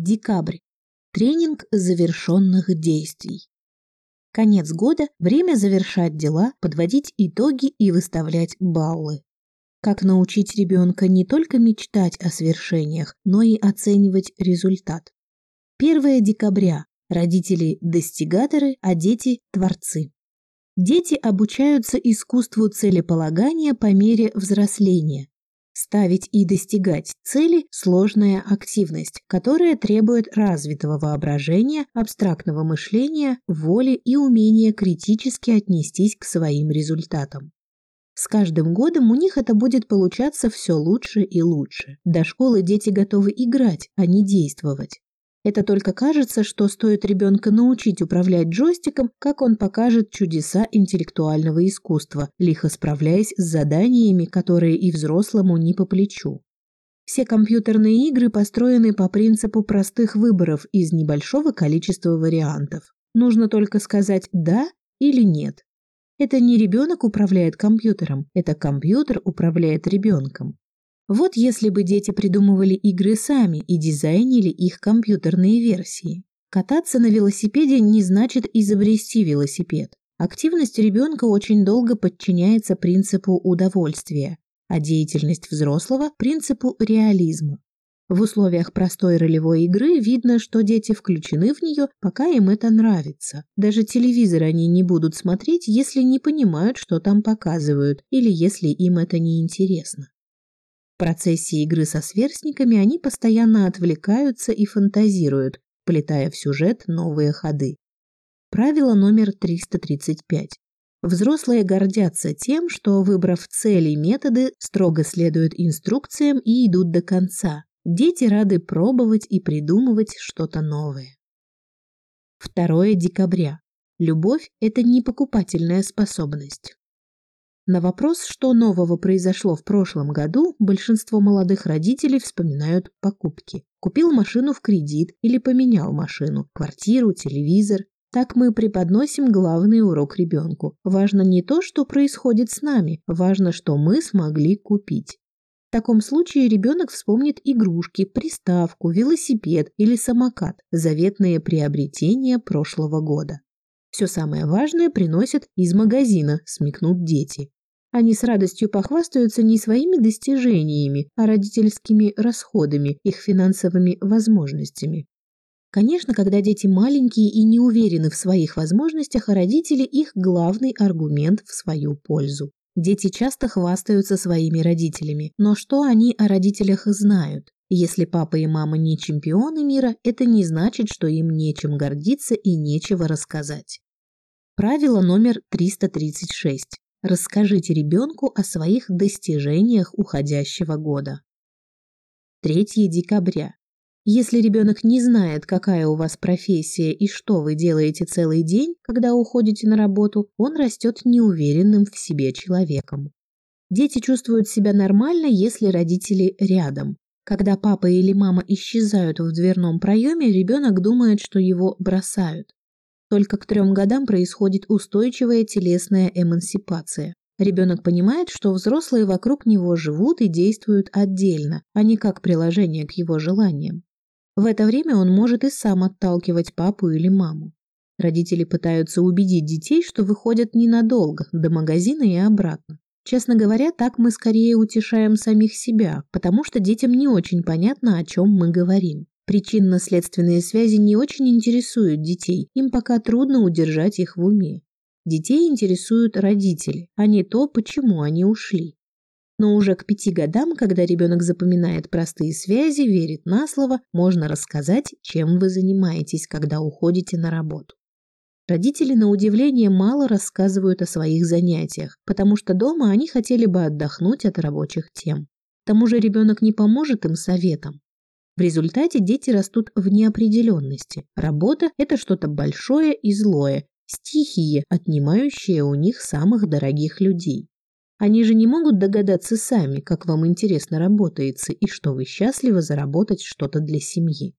Декабрь. Тренинг завершенных действий. Конец года – время завершать дела, подводить итоги и выставлять баллы. Как научить ребенка не только мечтать о свершениях, но и оценивать результат. 1 декабря. Родители – достигаторы, а дети – творцы. Дети обучаются искусству целеполагания по мере взросления. Ставить и достигать цели – сложная активность, которая требует развитого воображения, абстрактного мышления, воли и умения критически отнестись к своим результатам. С каждым годом у них это будет получаться все лучше и лучше. До школы дети готовы играть, а не действовать. Это только кажется, что стоит ребенка научить управлять джойстиком, как он покажет чудеса интеллектуального искусства, лихо справляясь с заданиями, которые и взрослому не по плечу. Все компьютерные игры построены по принципу простых выборов из небольшого количества вариантов. Нужно только сказать «да» или «нет». Это не ребенок управляет компьютером, это компьютер управляет ребенком. Вот если бы дети придумывали игры сами и дизайнили их компьютерные версии. Кататься на велосипеде не значит изобрести велосипед. Активность ребенка очень долго подчиняется принципу удовольствия, а деятельность взрослого – принципу реализма. В условиях простой ролевой игры видно, что дети включены в нее, пока им это нравится. Даже телевизор они не будут смотреть, если не понимают, что там показывают, или если им это не интересно. Процессе игры со сверстниками они постоянно отвлекаются и фантазируют, плетая в сюжет новые ходы. Правило номер 335. Взрослые гордятся тем, что, выбрав цели и методы, строго следуют инструкциям и идут до конца. Дети рады пробовать и придумывать что-то новое. 2 декабря. Любовь – это не покупательная способность. На вопрос, что нового произошло в прошлом году, большинство молодых родителей вспоминают покупки. Купил машину в кредит или поменял машину, квартиру, телевизор. Так мы преподносим главный урок ребенку. Важно не то, что происходит с нами, важно, что мы смогли купить. В таком случае ребенок вспомнит игрушки, приставку, велосипед или самокат, заветные приобретения прошлого года. Все самое важное приносят из магазина, смекнут дети. Они с радостью похвастаются не своими достижениями, а родительскими расходами, их финансовыми возможностями. Конечно, когда дети маленькие и не уверены в своих возможностях, родители – их главный аргумент в свою пользу. Дети часто хвастаются своими родителями, но что они о родителях знают? Если папа и мама не чемпионы мира, это не значит, что им нечем гордиться и нечего рассказать. Правило номер 336. Расскажите ребенку о своих достижениях уходящего года. 3 декабря. Если ребенок не знает, какая у вас профессия и что вы делаете целый день, когда уходите на работу, он растет неуверенным в себе человеком. Дети чувствуют себя нормально, если родители рядом. Когда папа или мама исчезают в дверном проеме, ребенок думает, что его бросают. Только к трем годам происходит устойчивая телесная эмансипация. Ребенок понимает, что взрослые вокруг него живут и действуют отдельно, а не как приложение к его желаниям. В это время он может и сам отталкивать папу или маму. Родители пытаются убедить детей, что выходят ненадолго, до магазина и обратно. Честно говоря, так мы скорее утешаем самих себя, потому что детям не очень понятно, о чем мы говорим. Причинно-следственные связи не очень интересуют детей, им пока трудно удержать их в уме. Детей интересуют родители, а не то, почему они ушли. Но уже к пяти годам, когда ребенок запоминает простые связи, верит на слово, можно рассказать, чем вы занимаетесь, когда уходите на работу. Родители, на удивление, мало рассказывают о своих занятиях, потому что дома они хотели бы отдохнуть от рабочих тем. К тому же ребенок не поможет им советом. В результате дети растут в неопределенности. Работа – это что-то большое и злое, стихия, отнимающая у них самых дорогих людей. Они же не могут догадаться сами, как вам интересно работается и что вы счастливы заработать что-то для семьи.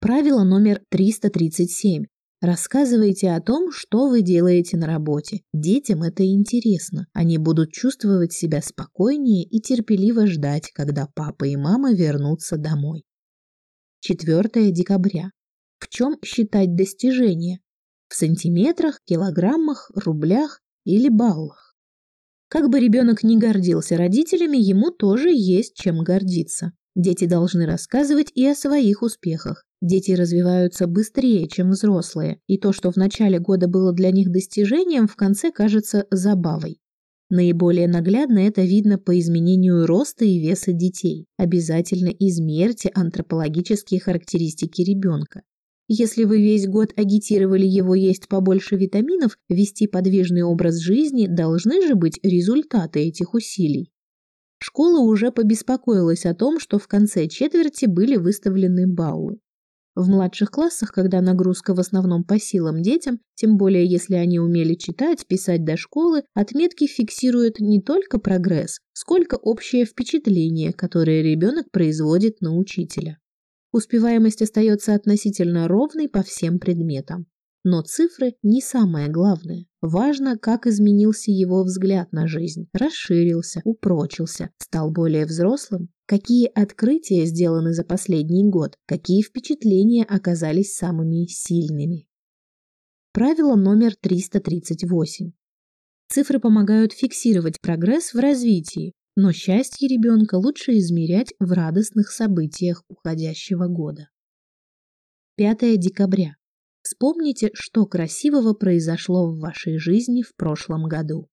Правило номер 337. Рассказывайте о том, что вы делаете на работе. Детям это интересно. Они будут чувствовать себя спокойнее и терпеливо ждать, когда папа и мама вернутся домой. 4 декабря. В чем считать достижение? В сантиметрах, килограммах, рублях или баллах? Как бы ребенок не гордился родителями, ему тоже есть чем гордиться. Дети должны рассказывать и о своих успехах. Дети развиваются быстрее, чем взрослые, и то, что в начале года было для них достижением, в конце кажется забавой. Наиболее наглядно это видно по изменению роста и веса детей. Обязательно измерьте антропологические характеристики ребенка. Если вы весь год агитировали его есть побольше витаминов, вести подвижный образ жизни, должны же быть результаты этих усилий. Школа уже побеспокоилась о том, что в конце четверти были выставлены баллы. В младших классах, когда нагрузка в основном по силам детям, тем более если они умели читать, писать до школы, отметки фиксируют не только прогресс, сколько общее впечатление, которое ребенок производит на учителя. Успеваемость остается относительно ровной по всем предметам. Но цифры не самое главное. Важно, как изменился его взгляд на жизнь. Расширился, упрочился, стал более взрослым. Какие открытия сделаны за последний год, какие впечатления оказались самыми сильными. Правило номер 338. Цифры помогают фиксировать прогресс в развитии, но счастье ребенка лучше измерять в радостных событиях уходящего года. 5 декабря. Вспомните, что красивого произошло в вашей жизни в прошлом году.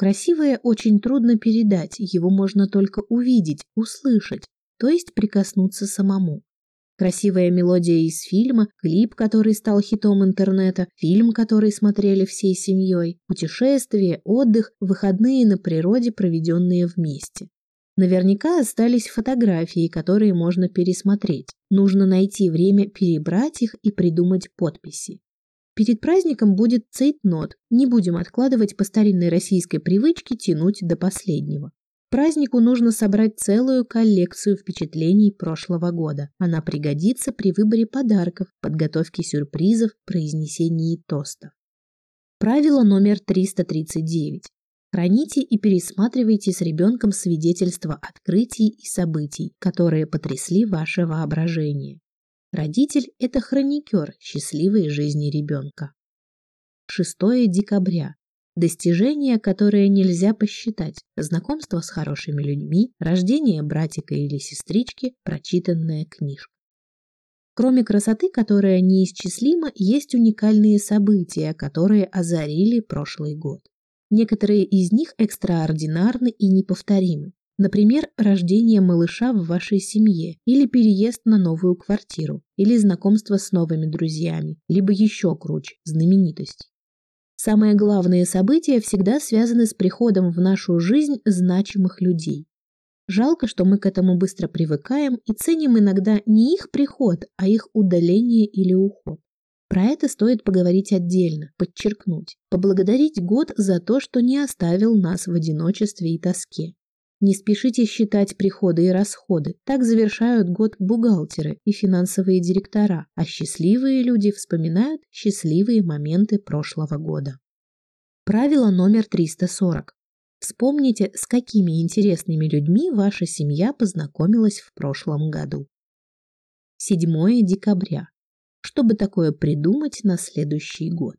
Красивое очень трудно передать, его можно только увидеть, услышать, то есть прикоснуться самому. Красивая мелодия из фильма, клип, который стал хитом интернета, фильм, который смотрели всей семьей, путешествие, отдых, выходные на природе, проведенные вместе. Наверняка остались фотографии, которые можно пересмотреть. Нужно найти время перебрать их и придумать подписи. Перед праздником будет цейтнот. Не будем откладывать по старинной российской привычке тянуть до последнего. Празднику нужно собрать целую коллекцию впечатлений прошлого года. Она пригодится при выборе подарков, подготовке сюрпризов, произнесении тостов. Правило номер 339. Храните и пересматривайте с ребенком свидетельства открытий и событий, которые потрясли ваше воображение. Родитель – это хроникер счастливой жизни ребенка. 6 декабря. Достижения, которые нельзя посчитать. Знакомство с хорошими людьми, рождение братика или сестрички, прочитанная книжка. Кроме красоты, которая неисчислима, есть уникальные события, которые озарили прошлый год. Некоторые из них экстраординарны и неповторимы. Например, рождение малыша в вашей семье, или переезд на новую квартиру, или знакомство с новыми друзьями, либо еще круче – знаменитость. Самые главные события всегда связаны с приходом в нашу жизнь значимых людей. Жалко, что мы к этому быстро привыкаем и ценим иногда не их приход, а их удаление или уход. Про это стоит поговорить отдельно, подчеркнуть, поблагодарить год за то, что не оставил нас в одиночестве и тоске. Не спешите считать приходы и расходы. Так завершают год бухгалтеры и финансовые директора, а счастливые люди вспоминают счастливые моменты прошлого года. Правило номер 340. Вспомните, с какими интересными людьми ваша семья познакомилась в прошлом году. 7 декабря чтобы такое придумать на следующий год.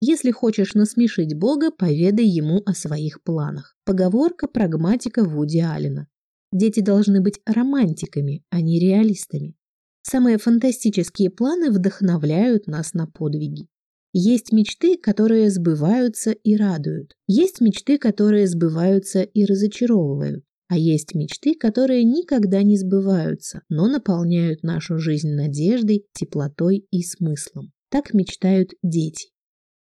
Если хочешь насмешить Бога, поведай ему о своих планах. Поговорка прагматика Вуди Аллена. Дети должны быть романтиками, а не реалистами. Самые фантастические планы вдохновляют нас на подвиги. Есть мечты, которые сбываются и радуют. Есть мечты, которые сбываются и разочаровывают. А есть мечты, которые никогда не сбываются, но наполняют нашу жизнь надеждой, теплотой и смыслом. Так мечтают дети.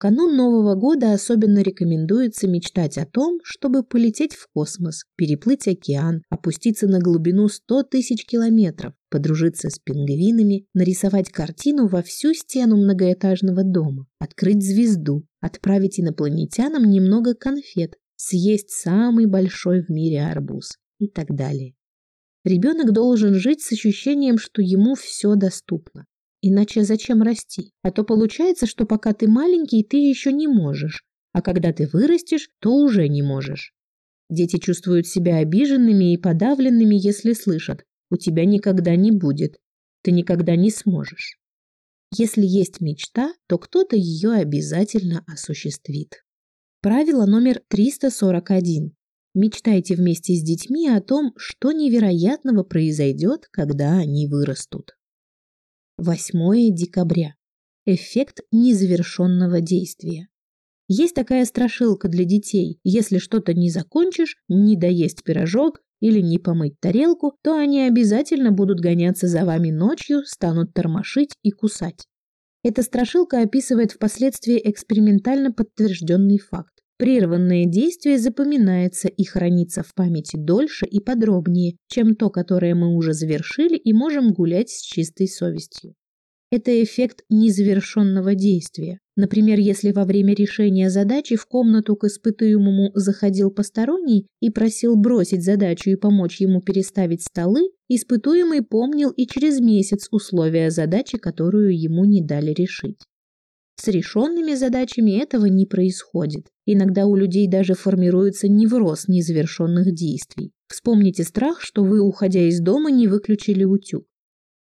Канун Нового года особенно рекомендуется мечтать о том, чтобы полететь в космос, переплыть океан, опуститься на глубину 100 тысяч километров, подружиться с пингвинами, нарисовать картину во всю стену многоэтажного дома, открыть звезду, отправить инопланетянам немного конфет, съесть самый большой в мире арбуз и так далее. Ребенок должен жить с ощущением, что ему все доступно. Иначе зачем расти? А то получается, что пока ты маленький, ты еще не можешь, а когда ты вырастешь, то уже не можешь. Дети чувствуют себя обиженными и подавленными, если слышат «у тебя никогда не будет». ты никогда не сможешь. Если есть мечта, то кто-то ее обязательно осуществит. Правило номер 341. Мечтайте вместе с детьми о том, что невероятного произойдет, когда они вырастут. 8 декабря. Эффект незавершенного действия. Есть такая страшилка для детей. Если что-то не закончишь, не доесть пирожок или не помыть тарелку, то они обязательно будут гоняться за вами ночью, станут тормошить и кусать. Эта страшилка описывает впоследствии экспериментально подтвержденный факт. Прерванное действие запоминается и хранится в памяти дольше и подробнее, чем то, которое мы уже завершили и можем гулять с чистой совестью. Это эффект незавершенного действия. Например, если во время решения задачи в комнату к испытуемому заходил посторонний и просил бросить задачу и помочь ему переставить столы, испытуемый помнил и через месяц условия задачи, которую ему не дали решить. С решенными задачами этого не происходит. Иногда у людей даже формируется невроз незавершенных действий. Вспомните страх, что вы, уходя из дома, не выключили утюг.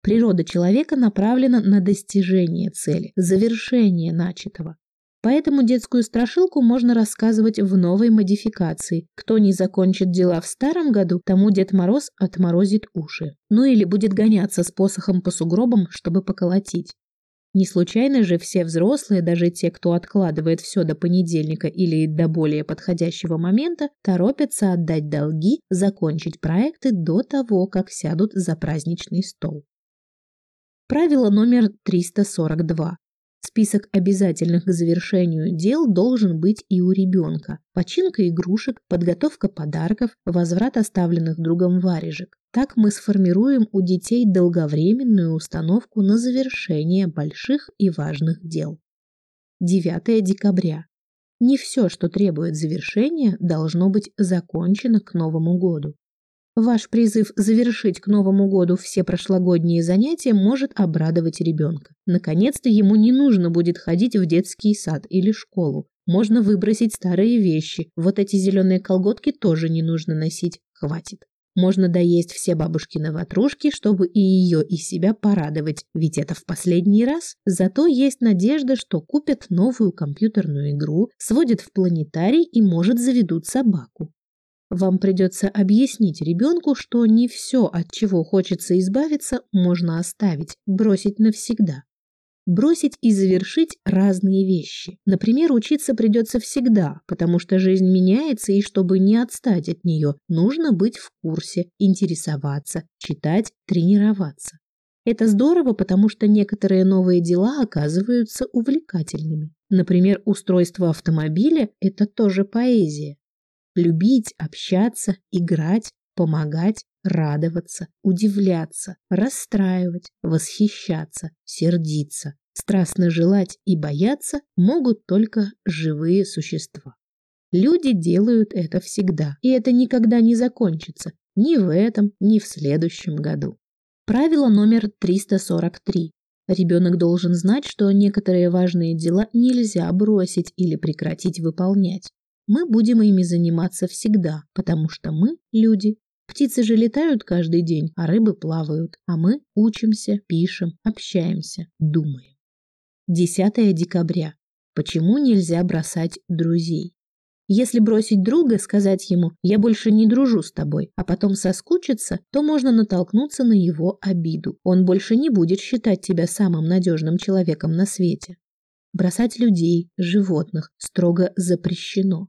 Природа человека направлена на достижение цели, завершение начатого. Поэтому детскую страшилку можно рассказывать в новой модификации. Кто не закончит дела в старом году, тому Дед Мороз отморозит уши. Ну или будет гоняться с посохом по сугробам, чтобы поколотить. Не случайно же все взрослые, даже те, кто откладывает все до понедельника или до более подходящего момента, торопятся отдать долги, закончить проекты до того, как сядут за праздничный стол. Правило номер 342. Список обязательных к завершению дел должен быть и у ребенка. Починка игрушек, подготовка подарков, возврат оставленных другом варежек. Так мы сформируем у детей долговременную установку на завершение больших и важных дел. 9 декабря. Не все, что требует завершения, должно быть закончено к Новому году. Ваш призыв завершить к Новому году все прошлогодние занятия может обрадовать ребенка. Наконец-то ему не нужно будет ходить в детский сад или школу. Можно выбросить старые вещи. Вот эти зеленые колготки тоже не нужно носить. Хватит. Можно доесть все бабушкины ватрушки, чтобы и ее, и себя порадовать, ведь это в последний раз. Зато есть надежда, что купят новую компьютерную игру, сводят в планетарий и, может, заведут собаку. Вам придется объяснить ребенку, что не все, от чего хочется избавиться, можно оставить, бросить навсегда. Бросить и завершить разные вещи. Например, учиться придется всегда, потому что жизнь меняется, и чтобы не отстать от нее, нужно быть в курсе, интересоваться, читать, тренироваться. Это здорово, потому что некоторые новые дела оказываются увлекательными. Например, устройство автомобиля – это тоже поэзия. Любить, общаться, играть, помогать, радоваться, удивляться, расстраивать, восхищаться, сердиться, страстно желать и бояться могут только живые существа. Люди делают это всегда, и это никогда не закончится ни в этом, ни в следующем году. Правило номер 343. Ребенок должен знать, что некоторые важные дела нельзя бросить или прекратить выполнять мы будем ими заниматься всегда, потому что мы люди. Птицы же летают каждый день, а рыбы плавают, а мы учимся, пишем, общаемся, думаем. 10 декабря. Почему нельзя бросать друзей? Если бросить друга, сказать ему «я больше не дружу с тобой», а потом соскучиться, то можно натолкнуться на его обиду. Он больше не будет считать тебя самым надежным человеком на свете. Бросать людей, животных строго запрещено.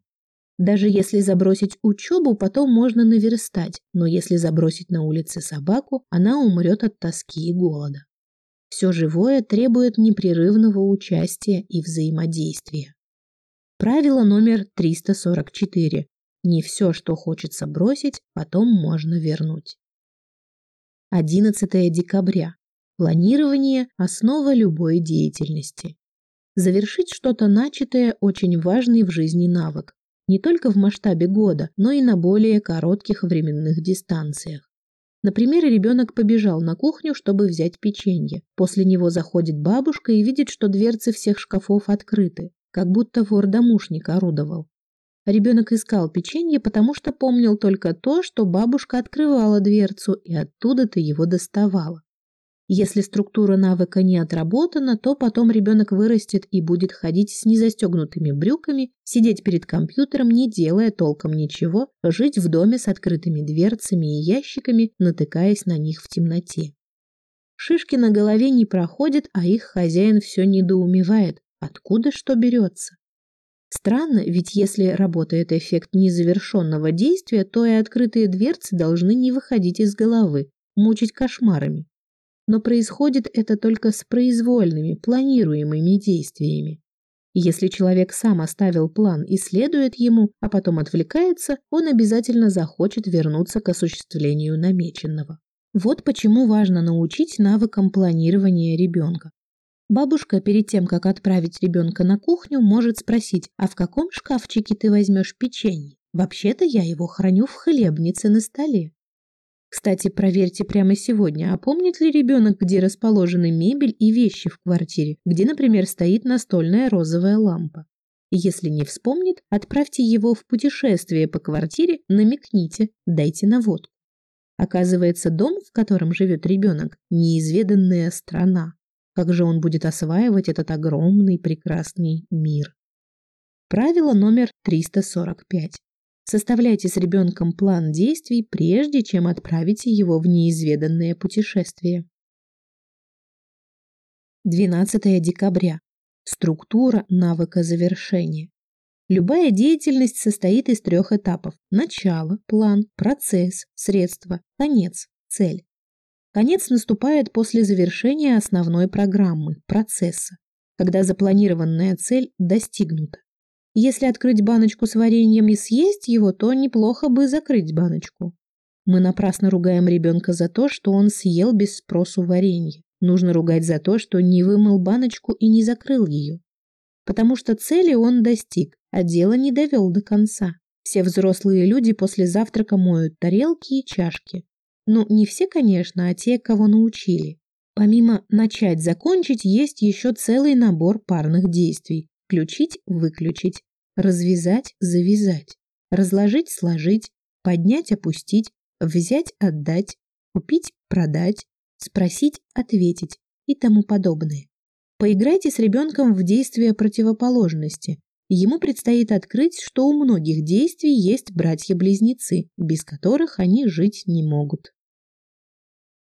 Даже если забросить учебу, потом можно наверстать, но если забросить на улице собаку, она умрет от тоски и голода. Все живое требует непрерывного участия и взаимодействия. Правило номер 344. Не все, что хочется бросить, потом можно вернуть. 11 декабря. Планирование – основа любой деятельности. Завершить что-то начатое – очень важный в жизни навык не только в масштабе года, но и на более коротких временных дистанциях. Например, ребенок побежал на кухню, чтобы взять печенье. После него заходит бабушка и видит, что дверцы всех шкафов открыты, как будто вор-домушник орудовал. Ребенок искал печенье, потому что помнил только то, что бабушка открывала дверцу и оттуда-то его доставала. Если структура навыка не отработана, то потом ребенок вырастет и будет ходить с незастегнутыми брюками, сидеть перед компьютером, не делая толком ничего, жить в доме с открытыми дверцами и ящиками, натыкаясь на них в темноте. Шишки на голове не проходят, а их хозяин все недоумевает, откуда что берется. Странно, ведь если работает эффект незавершенного действия, то и открытые дверцы должны не выходить из головы, мучить кошмарами но происходит это только с произвольными, планируемыми действиями. Если человек сам оставил план и следует ему, а потом отвлекается, он обязательно захочет вернуться к осуществлению намеченного. Вот почему важно научить навыкам планирования ребенка. Бабушка перед тем, как отправить ребенка на кухню, может спросить, а в каком шкафчике ты возьмешь печенье? Вообще-то я его храню в хлебнице на столе. Кстати, проверьте прямо сегодня, а помнит ли ребенок, где расположены мебель и вещи в квартире, где, например, стоит настольная розовая лампа. Если не вспомнит, отправьте его в путешествие по квартире, намекните, дайте наводку. Оказывается, дом, в котором живет ребенок, неизведанная страна. Как же он будет осваивать этот огромный прекрасный мир? Правило номер 345. Составляйте с ребенком план действий, прежде чем отправите его в неизведанное путешествие. 12 декабря. Структура навыка завершения. Любая деятельность состоит из трех этапов – начало, план, процесс, средство, конец, цель. Конец наступает после завершения основной программы, процесса, когда запланированная цель достигнута. Если открыть баночку с вареньем и съесть его, то неплохо бы закрыть баночку. Мы напрасно ругаем ребенка за то, что он съел без спросу варенье. Нужно ругать за то, что не вымыл баночку и не закрыл ее. Потому что цели он достиг, а дело не довел до конца. Все взрослые люди после завтрака моют тарелки и чашки. Ну, не все, конечно, а те, кого научили. Помимо начать-закончить, есть еще целый набор парных действий, Включить, выключить, развязать, завязать, разложить, сложить, поднять, опустить, взять, отдать, купить, продать, спросить, ответить и тому подобное. Поиграйте с ребенком в действия противоположности. Ему предстоит открыть, что у многих действий есть братья-близнецы, без которых они жить не могут.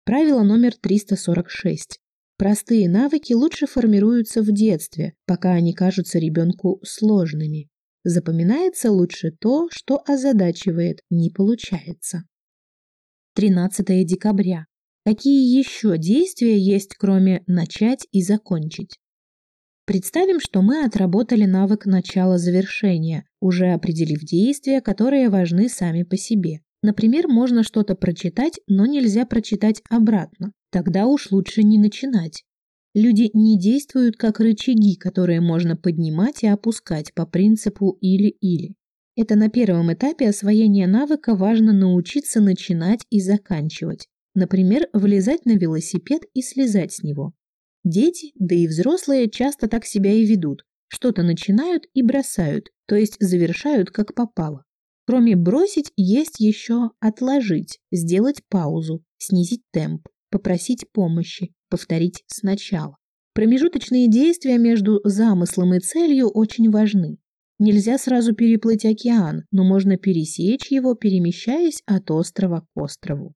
Правило номер 346. Простые навыки лучше формируются в детстве, пока они кажутся ребенку сложными. Запоминается лучше то, что озадачивает, не получается. 13 декабря. Какие еще действия есть, кроме начать и закончить? Представим, что мы отработали навык начала-завершения, уже определив действия, которые важны сами по себе. Например, можно что-то прочитать, но нельзя прочитать обратно. Тогда уж лучше не начинать. Люди не действуют как рычаги, которые можно поднимать и опускать по принципу или-или. Это на первом этапе освоения навыка важно научиться начинать и заканчивать. Например, влезать на велосипед и слезать с него. Дети, да и взрослые часто так себя и ведут. Что-то начинают и бросают, то есть завершают как попало. Кроме бросить, есть еще отложить, сделать паузу, снизить темп, попросить помощи, повторить сначала. Промежуточные действия между замыслом и целью очень важны. Нельзя сразу переплыть океан, но можно пересечь его, перемещаясь от острова к острову.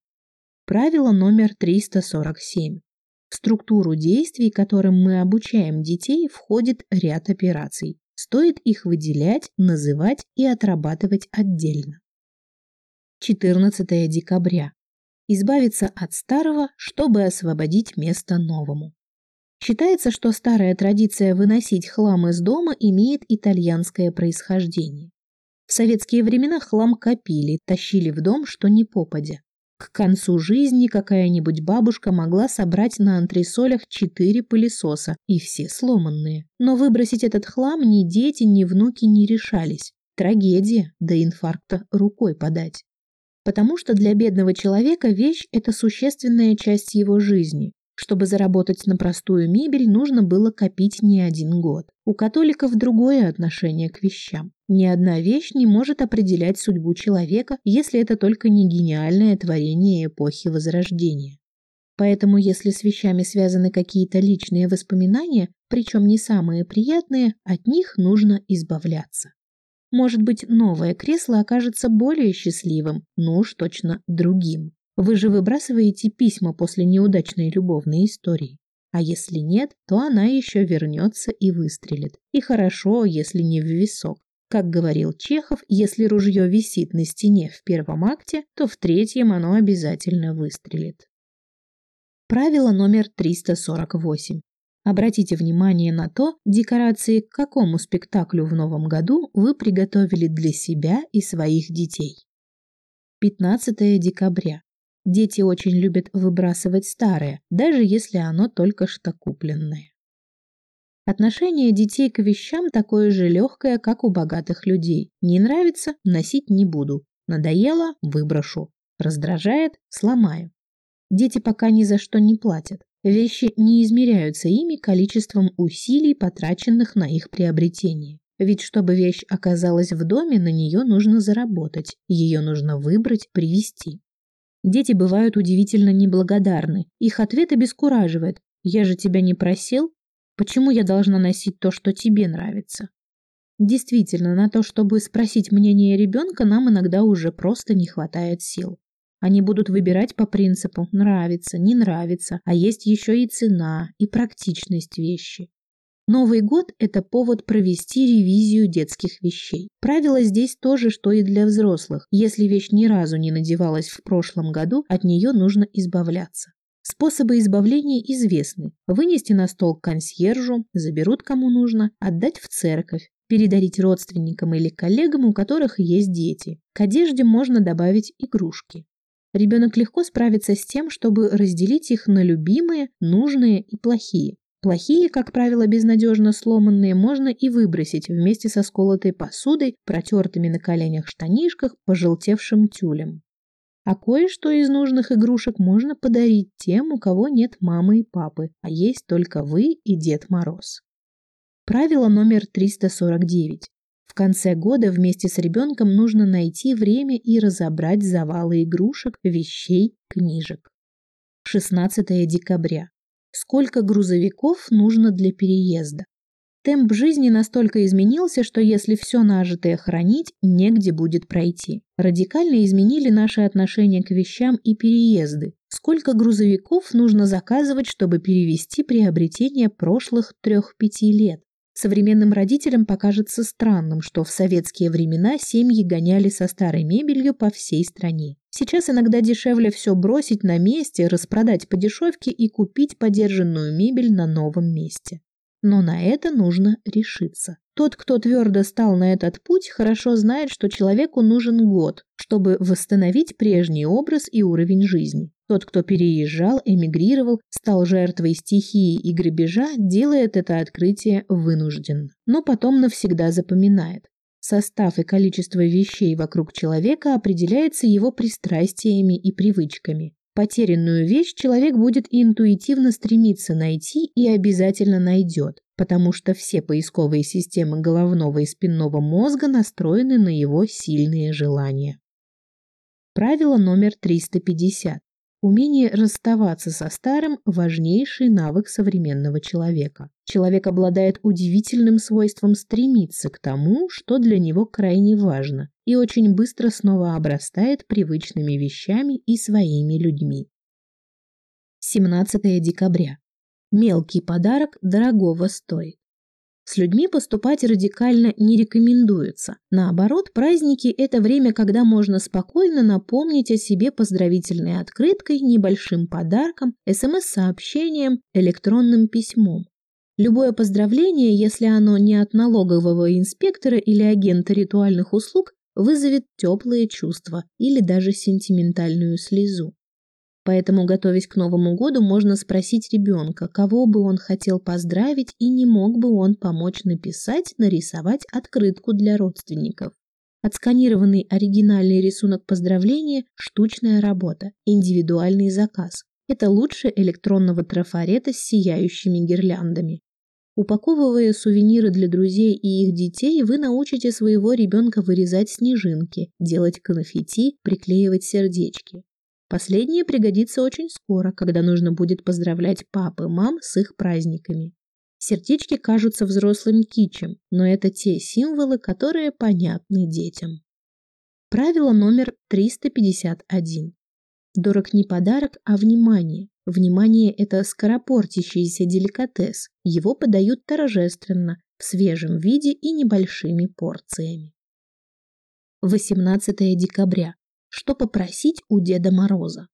Правило номер 347. В структуру действий, которым мы обучаем детей, входит ряд операций. Стоит их выделять, называть и отрабатывать отдельно. 14 декабря. Избавиться от старого, чтобы освободить место новому. Считается, что старая традиция выносить хлам из дома имеет итальянское происхождение. В советские времена хлам копили, тащили в дом, что не попадя. К концу жизни какая-нибудь бабушка могла собрать на антресолях четыре пылесоса, и все сломанные. Но выбросить этот хлам ни дети, ни внуки не решались. Трагедия, до инфаркта рукой подать. Потому что для бедного человека вещь – это существенная часть его жизни. Чтобы заработать на простую мебель, нужно было копить не один год. У католиков другое отношение к вещам. Ни одна вещь не может определять судьбу человека, если это только не гениальное творение эпохи Возрождения. Поэтому если с вещами связаны какие-то личные воспоминания, причем не самые приятные, от них нужно избавляться. Может быть, новое кресло окажется более счастливым, но уж точно другим. Вы же выбрасываете письма после неудачной любовной истории. А если нет, то она еще вернется и выстрелит. И хорошо, если не в висок. Как говорил Чехов, если ружье висит на стене в первом акте, то в третьем оно обязательно выстрелит. Правило номер 348. Обратите внимание на то, декорации к какому спектаклю в новом году вы приготовили для себя и своих детей. 15 декабря. Дети очень любят выбрасывать старое, даже если оно только что купленное. Отношение детей к вещам такое же легкое, как у богатых людей. Не нравится – носить не буду. Надоело – выброшу. Раздражает – сломаю. Дети пока ни за что не платят. Вещи не измеряются ими количеством усилий, потраченных на их приобретение. Ведь чтобы вещь оказалась в доме, на нее нужно заработать, ее нужно выбрать, привести. Дети бывают удивительно неблагодарны. Их ответ обескураживает. «Я же тебя не просил? Почему я должна носить то, что тебе нравится?» Действительно, на то, чтобы спросить мнение ребенка, нам иногда уже просто не хватает сил. Они будут выбирать по принципу «нравится», «не нравится», а есть еще и цена, и практичность вещи. Новый год – это повод провести ревизию детских вещей. Правило здесь то же, что и для взрослых. Если вещь ни разу не надевалась в прошлом году, от нее нужно избавляться. Способы избавления известны. Вынести на стол к консьержу, заберут кому нужно, отдать в церковь, передарить родственникам или коллегам, у которых есть дети. К одежде можно добавить игрушки. Ребенок легко справится с тем, чтобы разделить их на любимые, нужные и плохие. Плохие, как правило, безнадежно сломанные, можно и выбросить вместе со сколотой посудой, протертыми на коленях штанишках, пожелтевшим тюлем. А кое-что из нужных игрушек можно подарить тем, у кого нет мамы и папы, а есть только вы и Дед Мороз. Правило номер 349. В конце года вместе с ребенком нужно найти время и разобрать завалы игрушек, вещей, книжек. 16 декабря. Сколько грузовиков нужно для переезда? Темп жизни настолько изменился, что если все нажитое хранить, негде будет пройти. Радикально изменили наши отношения к вещам и переезды. Сколько грузовиков нужно заказывать, чтобы перевести приобретение прошлых трех-пяти лет? Современным родителям покажется странным, что в советские времена семьи гоняли со старой мебелью по всей стране. Сейчас иногда дешевле все бросить на месте, распродать по дешевке и купить подержанную мебель на новом месте. Но на это нужно решиться. Тот, кто твердо стал на этот путь, хорошо знает, что человеку нужен год, чтобы восстановить прежний образ и уровень жизни. Тот, кто переезжал, эмигрировал, стал жертвой стихии и грабежа, делает это открытие вынужден. Но потом навсегда запоминает. Состав и количество вещей вокруг человека определяется его пристрастиями и привычками. Потерянную вещь человек будет интуитивно стремиться найти и обязательно найдет, потому что все поисковые системы головного и спинного мозга настроены на его сильные желания. Правило номер 350. Умение расставаться со старым – важнейший навык современного человека. Человек обладает удивительным свойством стремиться к тому, что для него крайне важно, и очень быстро снова обрастает привычными вещами и своими людьми. 17 декабря. Мелкий подарок дорогого стоит. С людьми поступать радикально не рекомендуется. Наоборот, праздники – это время, когда можно спокойно напомнить о себе поздравительной открыткой, небольшим подарком, смс-сообщением, электронным письмом. Любое поздравление, если оно не от налогового инспектора или агента ритуальных услуг, вызовет теплые чувства или даже сентиментальную слезу. Поэтому, готовясь к Новому году, можно спросить ребенка, кого бы он хотел поздравить и не мог бы он помочь написать, нарисовать открытку для родственников. Отсканированный оригинальный рисунок поздравления – штучная работа, индивидуальный заказ. Это лучше электронного трафарета с сияющими гирляндами. Упаковывая сувениры для друзей и их детей, вы научите своего ребенка вырезать снежинки, делать конфетти, приклеивать сердечки. Последнее пригодится очень скоро, когда нужно будет поздравлять пап и мам с их праздниками. Сердечки кажутся взрослым кичем, но это те символы, которые понятны детям. Правило номер 351. Дорог не подарок, а внимание. Внимание – это скоропортящийся деликатес. Его подают торжественно, в свежем виде и небольшими порциями. 18 декабря. Что попросить у Деда Мороза?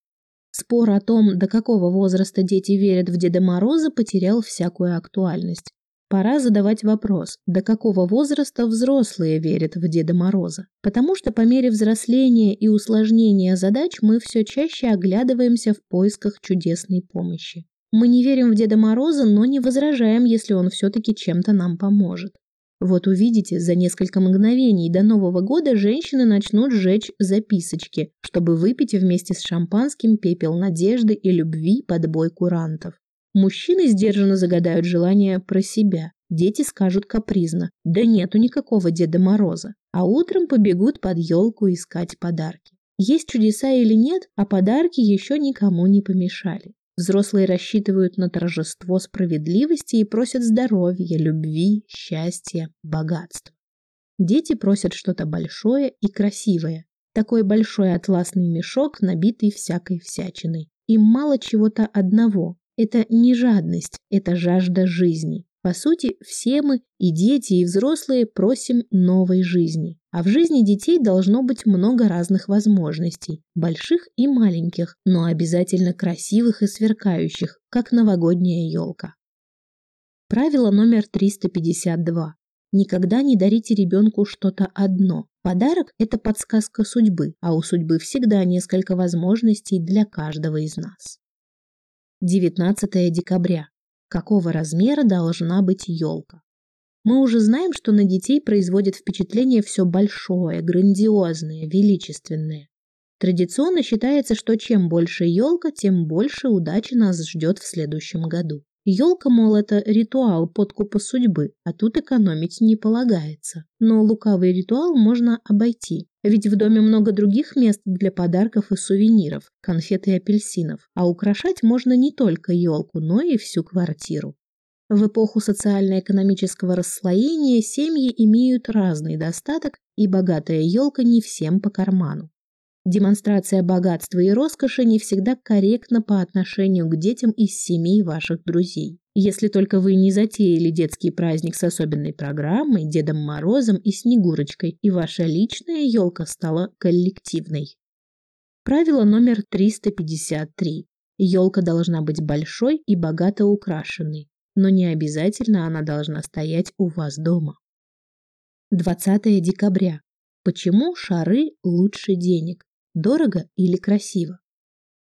Спор о том, до какого возраста дети верят в Деда Мороза, потерял всякую актуальность. Пора задавать вопрос, до какого возраста взрослые верят в Деда Мороза. Потому что по мере взросления и усложнения задач мы все чаще оглядываемся в поисках чудесной помощи. Мы не верим в Деда Мороза, но не возражаем, если он все-таки чем-то нам поможет. Вот увидите, за несколько мгновений до Нового года женщины начнут сжечь записочки, чтобы выпить вместе с шампанским пепел надежды и любви под бой курантов. Мужчины сдержанно загадают желание про себя. Дети скажут капризно «Да нету никакого Деда Мороза», а утром побегут под елку искать подарки. Есть чудеса или нет, а подарки еще никому не помешали. Взрослые рассчитывают на торжество справедливости и просят здоровья, любви, счастья, богатства. Дети просят что-то большое и красивое. Такой большой атласный мешок, набитый всякой всячиной. Им мало чего-то одного. Это не жадность, это жажда жизни. По сути, все мы, и дети, и взрослые, просим новой жизни. А в жизни детей должно быть много разных возможностей, больших и маленьких, но обязательно красивых и сверкающих, как новогодняя елка. Правило номер 352. Никогда не дарите ребенку что-то одно. Подарок – это подсказка судьбы, а у судьбы всегда несколько возможностей для каждого из нас. 19 декабря. Какого размера должна быть елка? Мы уже знаем, что на детей производит впечатление все большое, грандиозное, величественное. Традиционно считается, что чем больше елка, тем больше удачи нас ждет в следующем году. Елка, мол, это ритуал подкупа судьбы, а тут экономить не полагается. Но лукавый ритуал можно обойти. Ведь в доме много других мест для подарков и сувениров, конфет и апельсинов, а украшать можно не только елку, но и всю квартиру. В эпоху социально-экономического расслоения семьи имеют разный достаток, и богатая елка не всем по карману. Демонстрация богатства и роскоши не всегда корректна по отношению к детям из семей ваших друзей. Если только вы не затеяли детский праздник с особенной программой, Дедом Морозом и Снегурочкой, и ваша личная елка стала коллективной. Правило номер 353. Елка должна быть большой и богато украшенной, но не обязательно она должна стоять у вас дома. 20 декабря. Почему шары лучше денег? Дорого или красиво?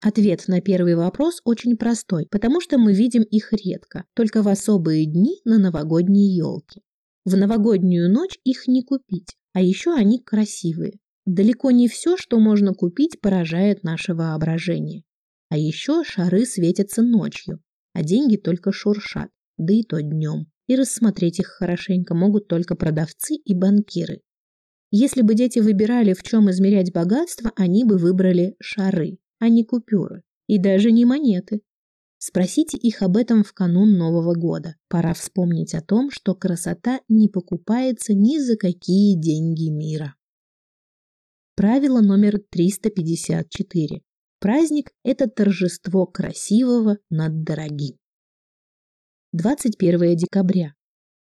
Ответ на первый вопрос очень простой, потому что мы видим их редко, только в особые дни на новогодние елки. В новогоднюю ночь их не купить, а еще они красивые. Далеко не все, что можно купить, поражает наше воображение. А еще шары светятся ночью, а деньги только шуршат, да и то днем. И рассмотреть их хорошенько могут только продавцы и банкиры. Если бы дети выбирали, в чем измерять богатство, они бы выбрали шары, а не купюры. И даже не монеты. Спросите их об этом в канун Нового года. Пора вспомнить о том, что красота не покупается ни за какие деньги мира. Правило номер 354. Праздник – это торжество красивого над дорогим. 21 декабря.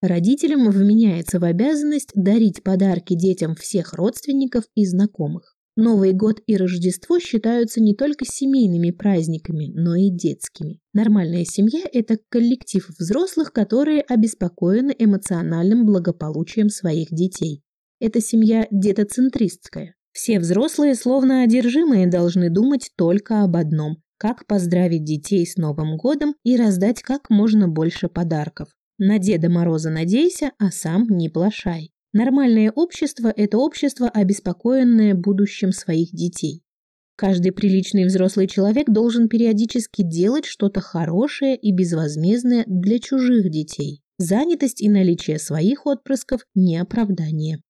Родителям вменяется в обязанность дарить подарки детям всех родственников и знакомых. Новый год и Рождество считаются не только семейными праздниками, но и детскими. Нормальная семья – это коллектив взрослых, которые обеспокоены эмоциональным благополучием своих детей. Это семья детоцентристская. Все взрослые, словно одержимые, должны думать только об одном – как поздравить детей с Новым годом и раздать как можно больше подарков. На Деда Мороза надейся, а сам не плашай. Нормальное общество – это общество, обеспокоенное будущим своих детей. Каждый приличный взрослый человек должен периодически делать что-то хорошее и безвозмездное для чужих детей. Занятость и наличие своих отпрысков – не оправдание.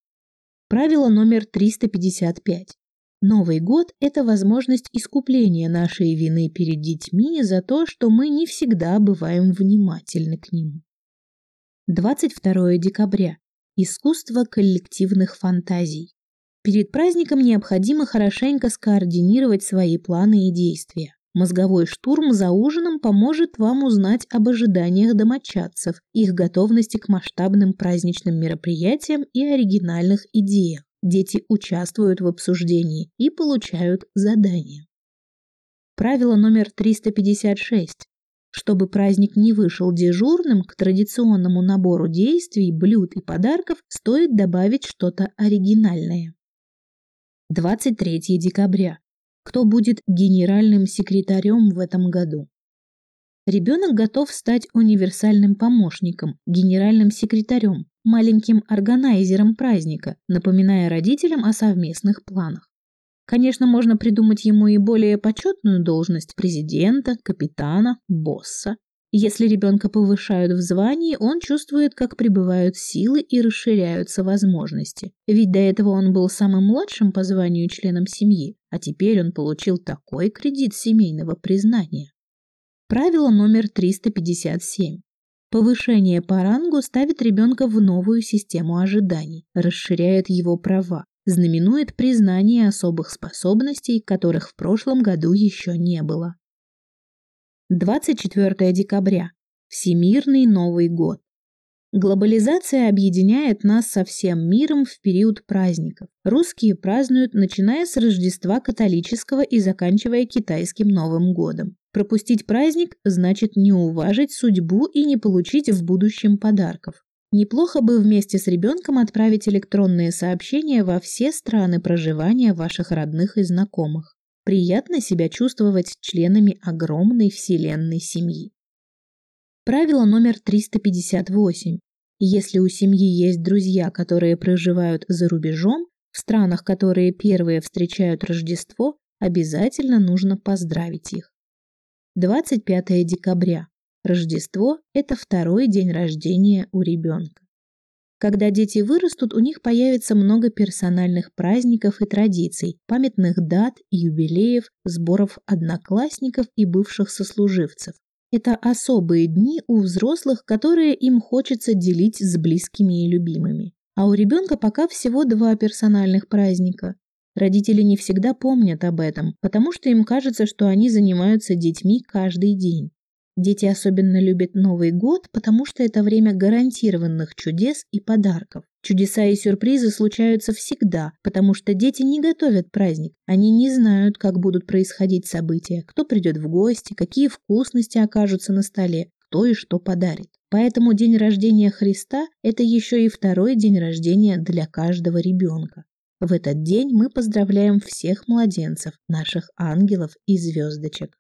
Правило номер 355. Новый год – это возможность искупления нашей вины перед детьми за то, что мы не всегда бываем внимательны к ним. 22 декабря. Искусство коллективных фантазий. Перед праздником необходимо хорошенько скоординировать свои планы и действия. Мозговой штурм за ужином поможет вам узнать об ожиданиях домочадцев, их готовности к масштабным праздничным мероприятиям и оригинальных идеях. Дети участвуют в обсуждении и получают задания. Правило номер 356. Чтобы праздник не вышел дежурным, к традиционному набору действий, блюд и подарков стоит добавить что-то оригинальное. 23 декабря. Кто будет генеральным секретарем в этом году? Ребенок готов стать универсальным помощником, генеральным секретарем, маленьким органайзером праздника, напоминая родителям о совместных планах. Конечно, можно придумать ему и более почетную должность президента, капитана, босса. Если ребенка повышают в звании, он чувствует, как прибывают силы и расширяются возможности. Ведь до этого он был самым младшим по званию членом семьи, а теперь он получил такой кредит семейного признания. Правило номер 357. Повышение по рангу ставит ребенка в новую систему ожиданий, расширяет его права, знаменует признание особых способностей, которых в прошлом году еще не было. 24 декабря. Всемирный Новый год. Глобализация объединяет нас со всем миром в период праздников. Русские празднуют, начиная с Рождества католического и заканчивая китайским Новым годом. Пропустить праздник значит не уважить судьбу и не получить в будущем подарков. Неплохо бы вместе с ребенком отправить электронные сообщения во все страны проживания ваших родных и знакомых приятно себя чувствовать членами огромной вселенной семьи. Правило номер 358. Если у семьи есть друзья, которые проживают за рубежом, в странах, которые первые встречают Рождество, обязательно нужно поздравить их. 25 декабря. Рождество – это второй день рождения у ребенка. Когда дети вырастут, у них появится много персональных праздников и традиций, памятных дат, юбилеев, сборов одноклассников и бывших сослуживцев. Это особые дни у взрослых, которые им хочется делить с близкими и любимыми. А у ребенка пока всего два персональных праздника. Родители не всегда помнят об этом, потому что им кажется, что они занимаются детьми каждый день. Дети особенно любят Новый год, потому что это время гарантированных чудес и подарков. Чудеса и сюрпризы случаются всегда, потому что дети не готовят праздник. Они не знают, как будут происходить события, кто придет в гости, какие вкусности окажутся на столе, кто и что подарит. Поэтому день рождения Христа – это еще и второй день рождения для каждого ребенка. В этот день мы поздравляем всех младенцев, наших ангелов и звездочек.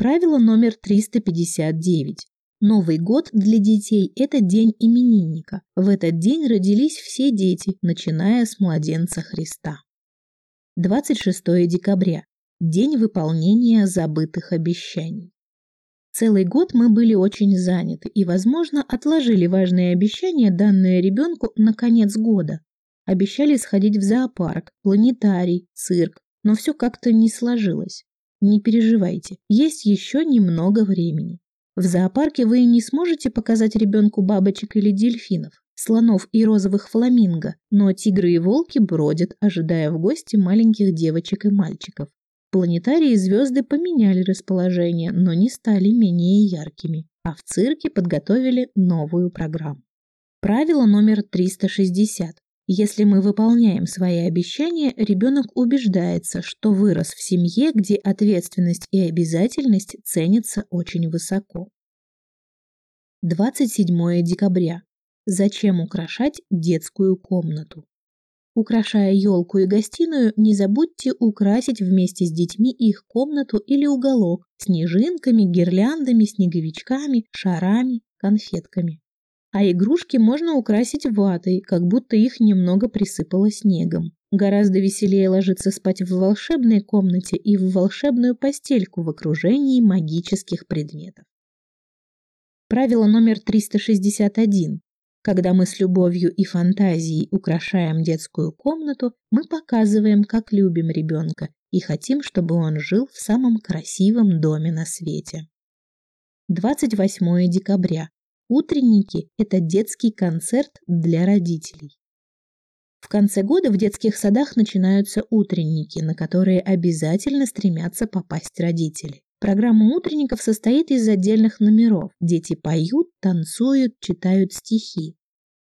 Правило номер 359. Новый год для детей – это день именинника. В этот день родились все дети, начиная с младенца Христа. 26 декабря. День выполнения забытых обещаний. Целый год мы были очень заняты и, возможно, отложили важные обещания, данные ребенку, на конец года. Обещали сходить в зоопарк, планетарий, цирк, но все как-то не сложилось. Не переживайте, есть еще немного времени. В зоопарке вы не сможете показать ребенку бабочек или дельфинов, слонов и розовых фламинго, но тигры и волки бродят, ожидая в гости маленьких девочек и мальчиков. Планетарии и звезды поменяли расположение, но не стали менее яркими, а в цирке подготовили новую программу. Правило номер 360. Если мы выполняем свои обещания, ребенок убеждается, что вырос в семье, где ответственность и обязательность ценятся очень высоко. 27 декабря. Зачем украшать детскую комнату? Украшая елку и гостиную, не забудьте украсить вместе с детьми их комнату или уголок снежинками, гирляндами, снеговичками, шарами, конфетками а игрушки можно украсить ватой, как будто их немного присыпало снегом. Гораздо веселее ложиться спать в волшебной комнате и в волшебную постельку в окружении магических предметов. Правило номер 361. Когда мы с любовью и фантазией украшаем детскую комнату, мы показываем, как любим ребенка и хотим, чтобы он жил в самом красивом доме на свете. 28 декабря. Утренники – это детский концерт для родителей. В конце года в детских садах начинаются утренники, на которые обязательно стремятся попасть родители. Программа утренников состоит из отдельных номеров. Дети поют, танцуют, читают стихи.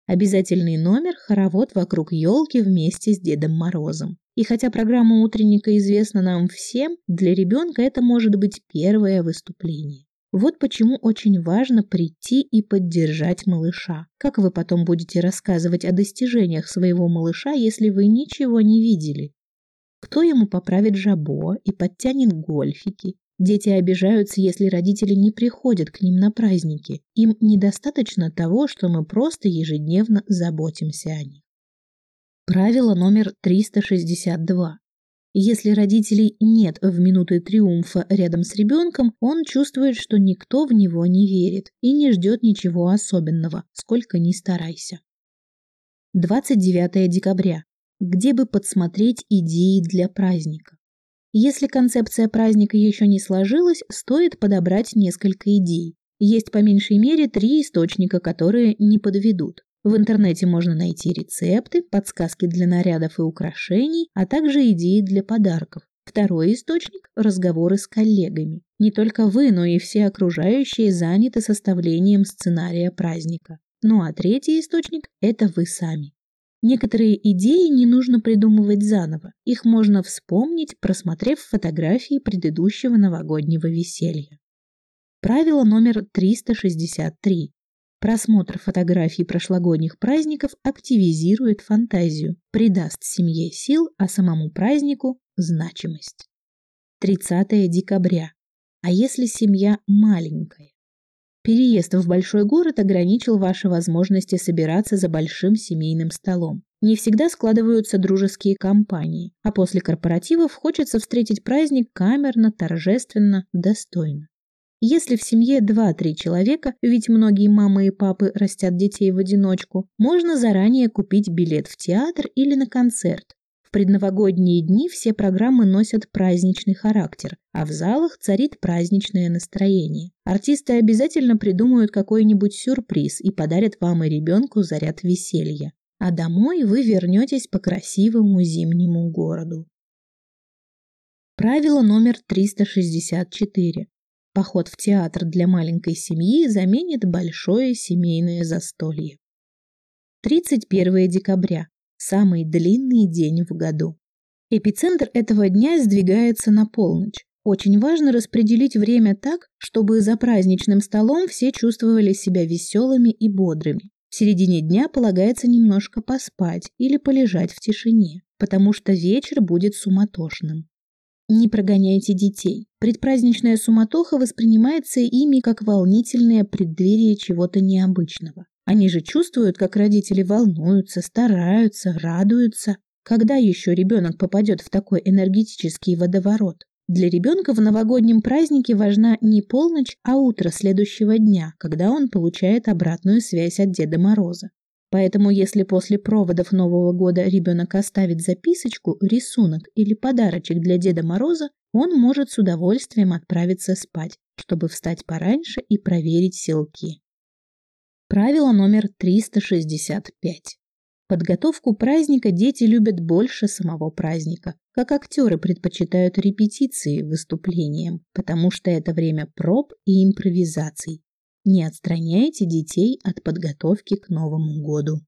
Обязательный номер – хоровод вокруг елки вместе с Дедом Морозом. И хотя программа утренника известна нам всем, для ребенка это может быть первое выступление. Вот почему очень важно прийти и поддержать малыша. Как вы потом будете рассказывать о достижениях своего малыша, если вы ничего не видели? Кто ему поправит жабо и подтянет гольфики? Дети обижаются, если родители не приходят к ним на праздники. Им недостаточно того, что мы просто ежедневно заботимся о них. Правило номер 362. Если родителей нет в минуты триумфа рядом с ребенком, он чувствует, что никто в него не верит и не ждет ничего особенного, сколько ни старайся. 29 декабря. Где бы подсмотреть идеи для праздника? Если концепция праздника еще не сложилась, стоит подобрать несколько идей. Есть по меньшей мере три источника, которые не подведут. В интернете можно найти рецепты, подсказки для нарядов и украшений, а также идеи для подарков. Второй источник – разговоры с коллегами. Не только вы, но и все окружающие заняты составлением сценария праздника. Ну а третий источник – это вы сами. Некоторые идеи не нужно придумывать заново. Их можно вспомнить, просмотрев фотографии предыдущего новогоднего веселья. Правило номер 363. Просмотр фотографий прошлогодних праздников активизирует фантазию, придаст семье сил, а самому празднику – значимость. 30 декабря. А если семья маленькая? Переезд в большой город ограничил ваши возможности собираться за большим семейным столом. Не всегда складываются дружеские компании, а после корпоративов хочется встретить праздник камерно, торжественно, достойно. Если в семье 2-3 человека, ведь многие мамы и папы растят детей в одиночку, можно заранее купить билет в театр или на концерт, в предновогодние дни все программы носят праздничный характер, а в залах царит праздничное настроение. Артисты обязательно придумают какой-нибудь сюрприз и подарят вам и ребенку заряд веселья. А домой вы вернетесь по красивому зимнему городу. Правило номер 364. Поход в театр для маленькой семьи заменит большое семейное застолье. 31 декабря. Самый длинный день в году. Эпицентр этого дня сдвигается на полночь. Очень важно распределить время так, чтобы за праздничным столом все чувствовали себя веселыми и бодрыми. В середине дня полагается немножко поспать или полежать в тишине, потому что вечер будет суматошным. Не прогоняйте детей. Предпраздничная суматоха воспринимается ими как волнительное преддверие чего-то необычного. Они же чувствуют, как родители волнуются, стараются, радуются. Когда еще ребенок попадет в такой энергетический водоворот? Для ребенка в новогоднем празднике важна не полночь, а утро следующего дня, когда он получает обратную связь от Деда Мороза. Поэтому если после проводов Нового года ребенок оставит записочку, рисунок или подарочек для Деда Мороза, он может с удовольствием отправиться спать, чтобы встать пораньше и проверить силки. Правило номер 365. Подготовку праздника дети любят больше самого праздника, как актеры предпочитают репетиции выступлениям, потому что это время проб и импровизаций. Не отстраняйте детей от подготовки к Новому году.